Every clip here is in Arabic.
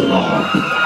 العرب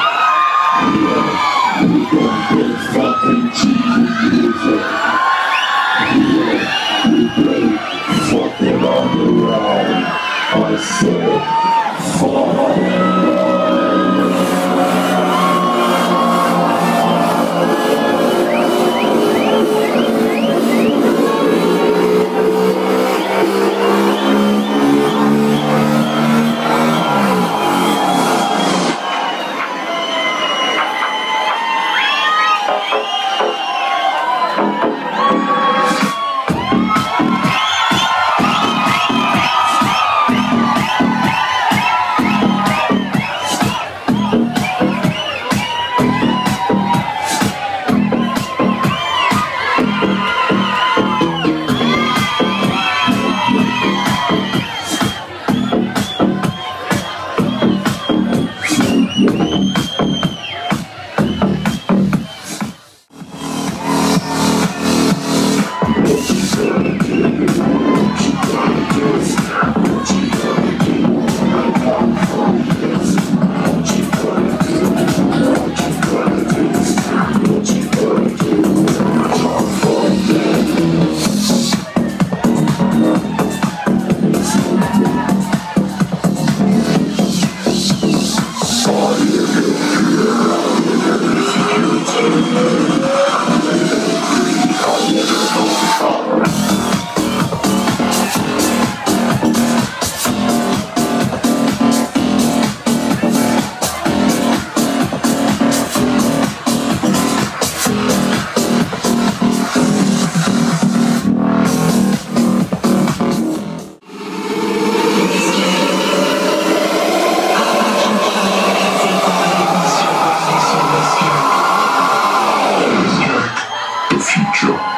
Show.